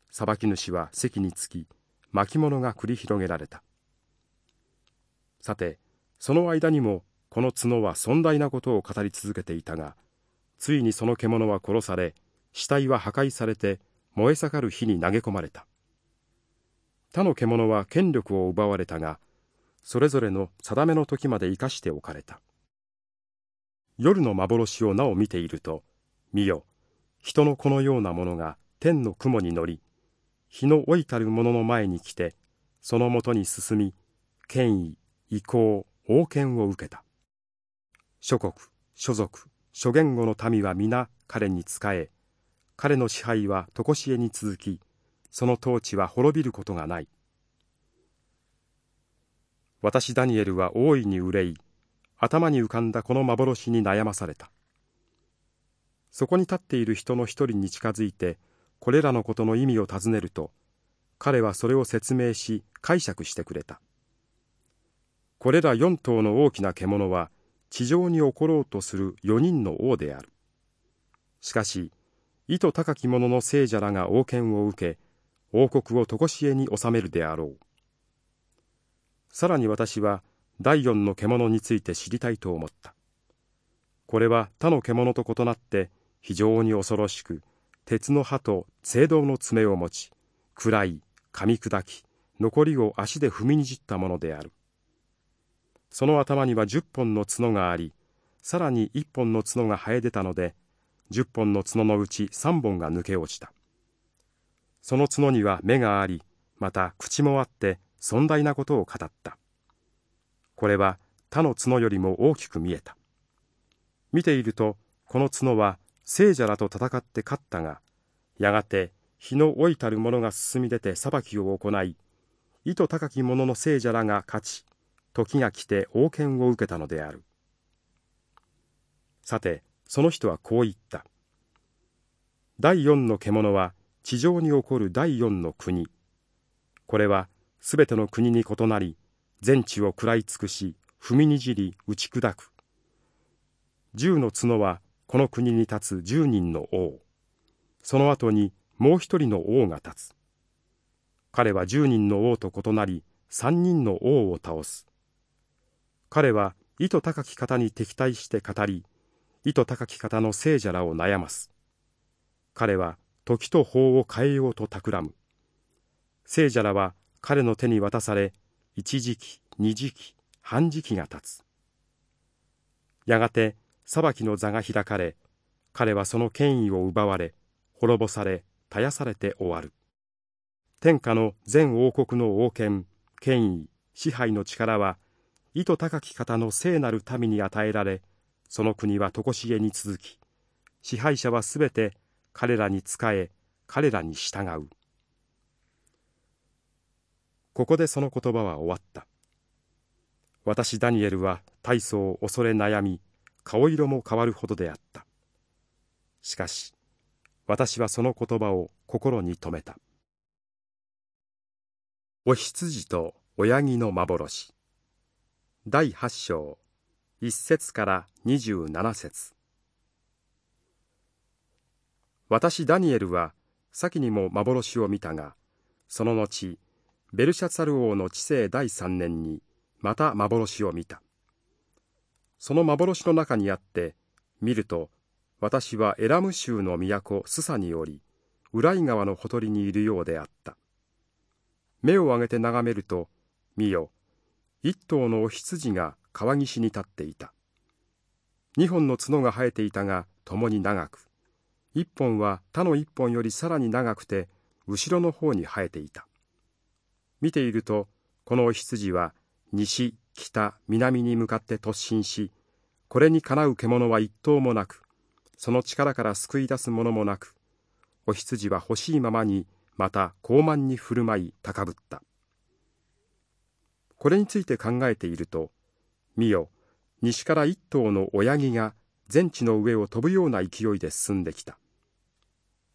裁き主は席につき巻物が繰り広げられた。さてその間にもこの角は尊大なことを語り続けていたがついにその獣は殺され死体は破壊されて燃え盛る火に投げ込まれた。他の獣は権力を奪われたがそれぞれの定めの時まで生かしておかれた。夜の幻をなお見ていると見よ人の子のようなものが天の雲に乗り日の老いたる者の前に来てそのもとに進み権威意向王権を受けた。諸国諸族諸言語の民は皆彼に仕え彼の支配は常しえに続きその統治は滅びることがない。私ダニエルは大いに憂い頭に浮かんだこの幻に悩まされた。そこに立っている人の一人に近づいてこれらのことの意味を尋ねると彼はそれを説明し解釈してくれた。これら四頭の大きな獣は地上に起ころうとする四人の王である。しかし意図高き者の聖者らが王権を受け王国を常しえに治めるであろう。さらに私は第四の獣について知りたいと思った。これは他の獣と異なって非常に恐ろしく鉄の刃と青銅の爪を持ち暗い噛み砕き残りを足で踏みにじったものである。その頭には十本の角がありさらに一本の角が生え出たので十本の角のうち三本が抜け落ちた。その角には目がありまた口もあって尊大なことを語った。これは他の角よりも大きく見えた。見ているとこの角は聖者らと戦って勝ったがやがて日の老いたる者が進み出て裁きを行い意図高き者の聖者らが勝ち時が来て王権を受けたのである。さてその人はこう言った。第四の獣は地上に起こる第四の国。これはすべての国に異なり全地を食らい尽くし踏みにじり打ち砕く。十の角はこの国に立つ十人の王。その後にもう一人の王が立つ。彼は十人の王と異なり三人の王を倒す。彼は意図高き方に敵対して語り意図高き方の聖者らを悩ます。彼は時と法を変えようと企む。聖者らは彼の手に渡され一時期二時期半時期が経つ。やがて裁きの座が開かれ彼はその権威を奪われ滅ぼされ絶やされて終わる。天下の全王国の王権権威支配の力は意図高き方の聖なる民に与えられその国は常しえに続き支配者はすべて彼らに仕え彼らに従う。ここでその言葉は終わった。私ダニエルは大層恐れ悩み顔色も変わるほどであった。しかし私はその言葉を心に留めた。お羊と親木の幻。第8章1節から27節。私ダニエルは先にも幻を見たがその後ベルシャツァル王の治世第3年にまた幻を見た。その幻の中にあって、見ると、私はエラム州の都スサにおり、浦井川のほとりにいるようであった。目を上げて眺めると、見よ、一頭のお羊が川岸に立っていた。二本の角が生えていたが、共に長く、一本は他の一本よりさらに長くて、後ろの方に生えていた。見ていると、このお羊は西、北、南に向かって突進し、これにかなう獣は一頭もなく、その力から救い出すものもなく、お羊は欲しいままに、また傲慢に振る舞い高ぶった。これについて考えていると、見よ、西から一頭の親木が全地の上を飛ぶような勢いで進んできた。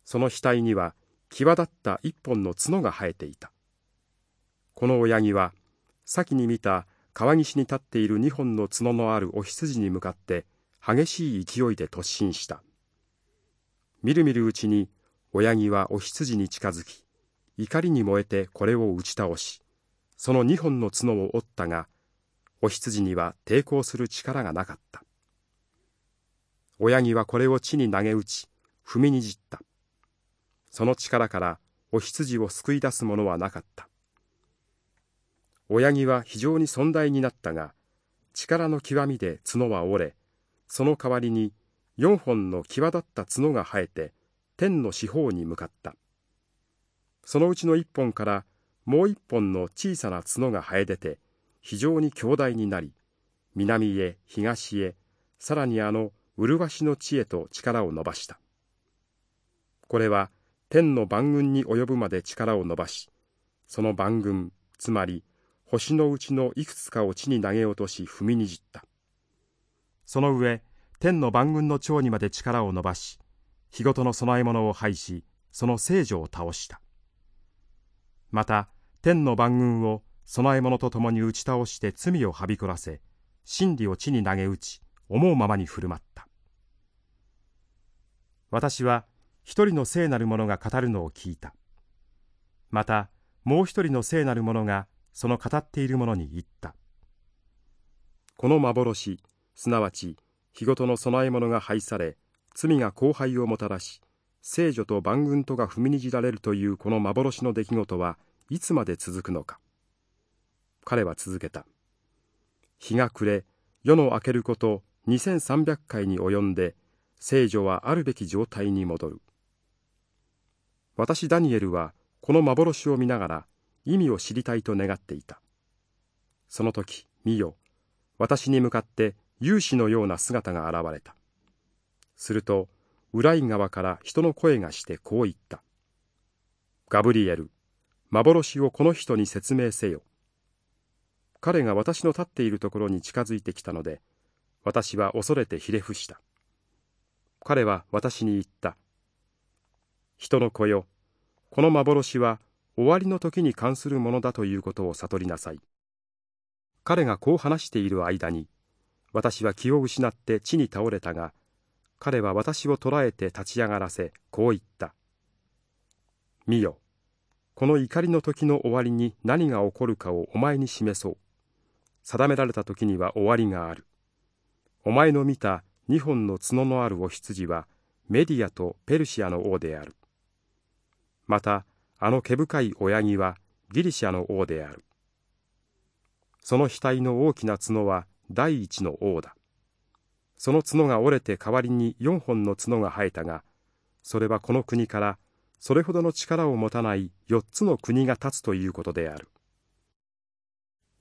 その額には際立った一本の角が生えていた。この親木は、先に見た川岸に立っている二本の角のあるお羊に向かって激しい勢いで突進した。みるみるうちに親木はお羊に近づき、怒りに燃えてこれを打ち倒し、その二本の角を折ったが、お羊には抵抗する力がなかった。親木はこれを地に投げ打ち、踏みにじった。その力からお羊を救い出すものはなかった。親木は非常に尊大になったが、力の極みで角は折れ、その代わりに四本の際立った角が生えて、天の四方に向かった。そのうちの一本からもう一本の小さな角が生え出て、非常に強大になり、南へ東へ、さらにあの麗しの地へと力を伸ばした。これは天の万軍に及ぶまで力を伸ばし、その万軍、つまり星のうちのいくつかを地に投げ落とし踏みにじった。その上、天の万軍の長にまで力を伸ばし、日ごとの供え物を廃し、その聖女を倒した。また、天の万軍を供え物と共に打ち倒して罪をはびこらせ、真理を地に投げ打ち、思うままに振る舞った。私は一人の聖なる者が語るのを聞いた。また、もう一人の聖なる者がその語っている者に言った。この幻、すなわち、日ごとの供え物が廃され、罪が荒廃をもたらし、聖女と万軍とが踏みにじられるというこの幻の出来事はいつまで続くのか。彼は続けた。日が暮れ、夜の明けること2300回に及んで、聖女はあるべき状態に戻る。私ダニエルはこの幻を見ながら意味を知りたいと願っていた。その時、見よ、私に向かって勇士のような姿が現れた。すると、浦井川から人の声がしてこう言った。ガブリエル、幻をこの人に説明せよ。彼が私の立っているところに近づいてきたので、私は恐れてひれ伏した。彼は私に言った。人の子よ、この幻は終わりの時に関するものだということを悟りなさい。彼がこう話している間に、私は気を失って地に倒れたが、彼は私を捕らえて立ち上がらせ、こう言った。見よ、この怒りの時の終わりに何が起こるかをお前に示そう。定められた時には終わりがある。お前の見た二本の角のあるお羊はメディアとペルシアの王である。また、あの毛深い親木はギリシャの王である。その額の大きな角は第一の王だ。その角が折れて代わりに四本の角が生えたが、それはこの国からそれほどの力を持たない四つの国が立つということである。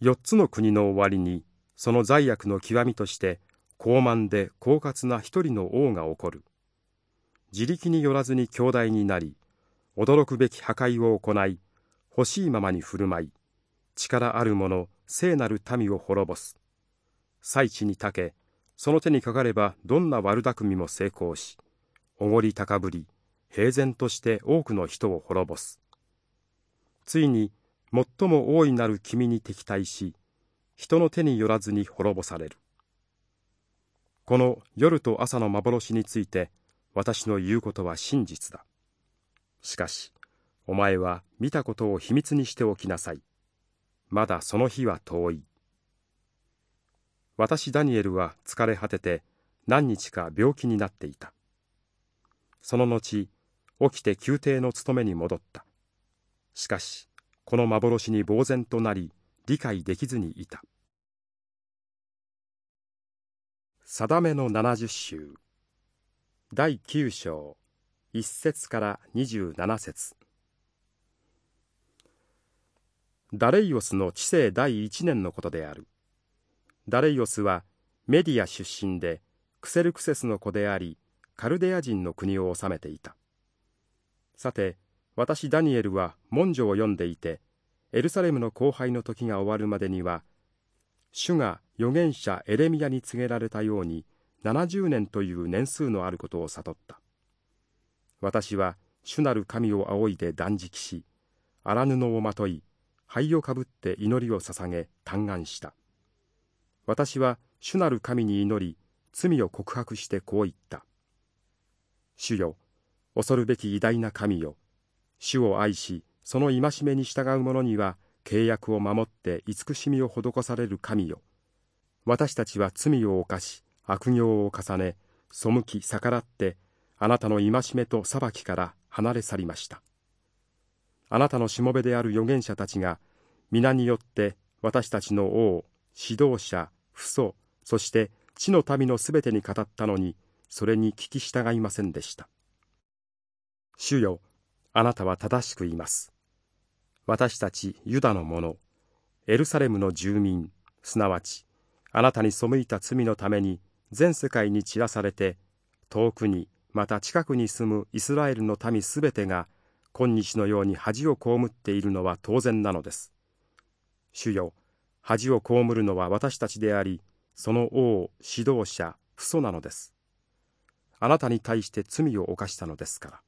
四つの国の終わりに、その罪悪の極みとして、高慢で狡猾な一人の王が起こる。自力によらずに強大になり、驚くべき破壊を行い、欲しいままに振る舞い、力ある者、聖なる民を滅ぼす。最地にたけ、その手にかかればどんな悪巧みも成功し、おごり高ぶり、平然として多くの人を滅ぼす。ついに最も大いなる君に敵対し、人の手によらずに滅ぼされる。この夜と朝の幻について私の言うことは真実だ。しかし、お前は見たことを秘密にしておきなさい。まだその日は遠い。私ダニエルは疲れ果てて何日か病気になっていた。その後起きて宮廷の務めに戻った。しかしこの幻に呆然となり理解できずにいた。定めの七十週第九章。一節から二十七節。ダレイオスの治世第一年のことである。ダレイオスはメディア出身でクセルクセスの子でありカルデア人の国を治めていた。さて私ダニエルは文書を読んでいてエルサレムの荒廃の時が終わるまでには主が預言者エレミヤに告げられたように70年という年数のあることを悟った。私は主なる神を仰いで断食し荒布をまとい灰をかぶって祈りを捧げ嘆願した。私は主なる神に祈り罪を告白してこう言った。主よ恐るべき偉大な神よ主を愛しその戒めに従う者には契約を守って慈しみを施される神よ。私たちは罪を犯し悪行を重ね背き逆らってあなたの戒めと裁きから離れ去りました。あなたのしもべである預言者たちが皆によって私たちの王指導者父祖そして地の民のすべてに語ったのにそれに聞き従いませんでした。主よあなたは正しく言います。私たちユダの者エルサレムの住民すなわちあなたに背いた罪のために全世界に散らされて遠くにまた近くに住むイスラエルの民すべてが今日のように恥を被っているのは当然なのです。主よ恥を被るのは私たちでありその王指導者父祖なのです。あなたに対して罪を犯したのですか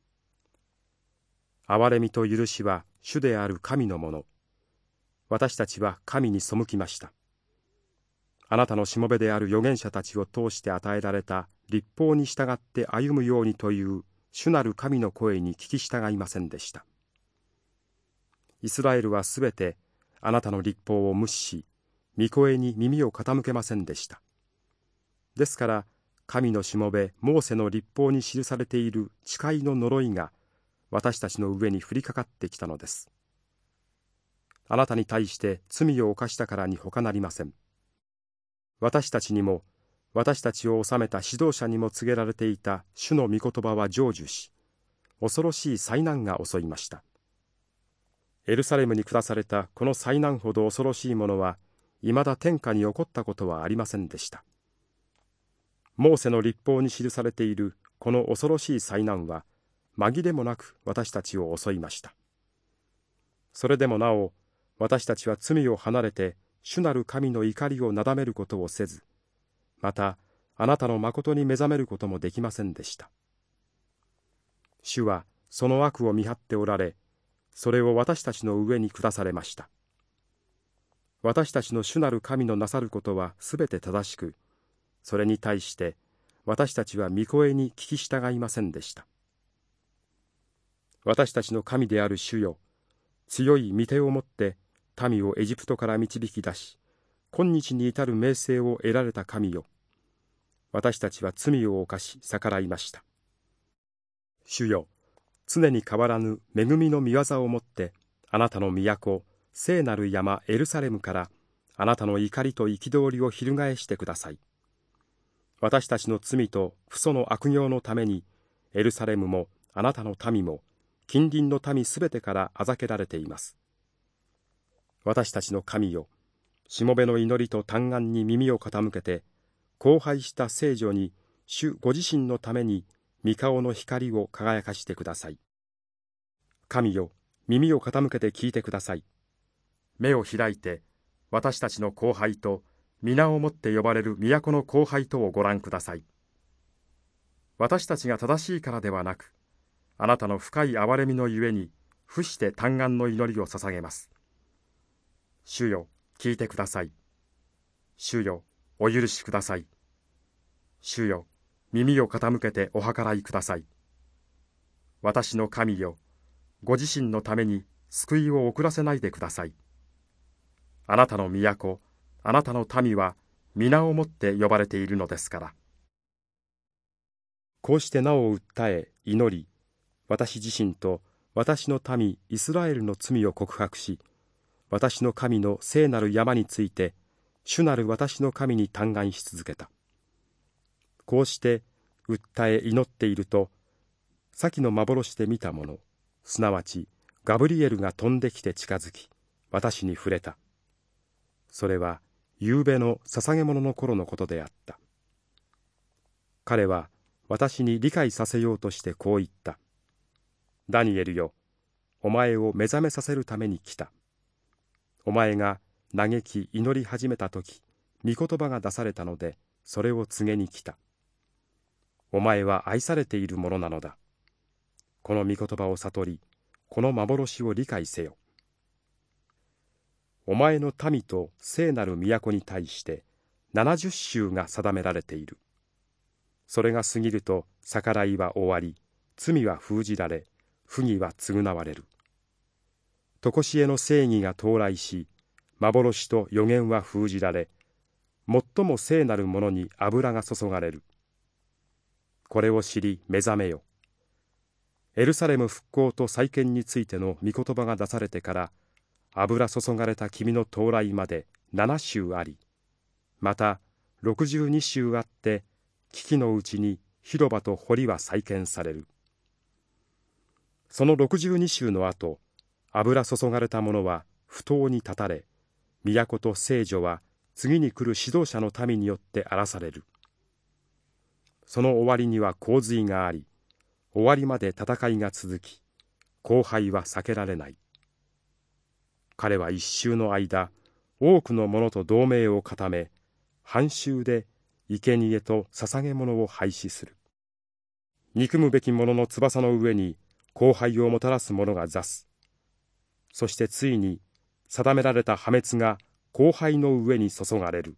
ら。憐れみと許しは主である神のもの。私たちは神に背きました。あなたのしもべである預言者たちを通して与えられた立法に従って歩むようにという主なる神の声に聞き従いませんでした。イスラエルはすべてあなたの立法を無視し御声に耳を傾けませんでした。ですから神のしもべモーセの立法に記されている誓いの呪いが私たちの上に降りかかってきたのです。あなたに対して罪を犯したからに他なりません。私たちにも私たちを治めた指導者にも告げられていた主の御言葉は成就し恐ろしい災難が襲いました。エルサレムに下されたこの災難ほど恐ろしいものはいまだ天下に起こったことはありませんでした。モーセの立法に記されているこの恐ろしい災難は紛れもなく私たちを襲いました。それでもなお私たちは罪を離れて主なる神の怒りをなだめることをせずまたあなたの誠に目覚めることもできませんでした。主はその悪を見張っておられそれを私たちの上に下されました。私たちの主なる神のなさることはすべて正しくそれに対して私たちは御声に聞き従いませんでした。私たちの神である主よ強い御手をもって民をエジプトから導き出し今日に至る名声を得られた神よ私たちは罪を犯し逆らいました主よ常に変わらぬ恵みの御業をもってあなたの都聖なる山エルサレムからあなたの怒りと憤りを翻してください私たちの罪と父祖の悪行のためにエルサレムもあなたの民も近隣の民すべてからあざけられています。私たちの神よ、しもべの祈りと嘆願に耳を傾けて、荒廃した聖女に主ご自身のために御顔の光を輝かしてください。神よ、耳を傾けて聞いてください。目を開いて、私たちの後輩と皆をもって呼ばれる都の後輩とをご覧ください。私たちが正しいからではなく、あなたの深い憐れみのゆえに、伏して嘆願の祈りを捧げます。主よ、聞いてください。主よ、お許しください。主よ、耳を傾けてお計らいください。私の神よ、ご自身のために救いを遅らせないでください。あなたの都、あなたの民は皆をもって呼ばれているのですからこうしてなお訴え祈り私自身と私の民イスラエルの罪を告白し私の神の聖なる山について主なる私の神に嘆願し続けた。こうして訴え祈っていると先の幻で見たものすなわちガブリエルが飛んできて近づき私に触れた。それは夕べの捧げ物の頃のことであった。彼は私に理解させようとしてこう言った。ダニエルよお前を目覚めさせるために来た。お前が嘆き祈り始めた時御言葉が出されたのでそれを告げに来た。お前は愛されているものなのだ。この御言葉を悟りこの幻を理解せよ。お前の民と聖なる都に対して70州が定められている。それが過ぎると逆らいは終わり罪は封じられ不義は償われる。常しえの正義が到来し幻と予言は封じられ最も聖なるものに油が注がれる。これを知り目覚めよ。エルサレム復興と再建についての御言葉が出されてから油注がれた君の到来まで7週あり。また62週あって危機のうちに広場と堀は再建される。その62週の後油注がれた者は不当に断たれ都と聖女は次に来る指導者の民によって荒らされる。その終わりには洪水があり終わりまで戦いが続き荒廃は避けられない。彼は一周の間多くの者と同盟を固め半周で生贄と捧げ物を廃止する。憎むべき者の翼の上に荒廃をもたらす者が座す。そしてついに定められた破滅が荒廃の上に注がれる。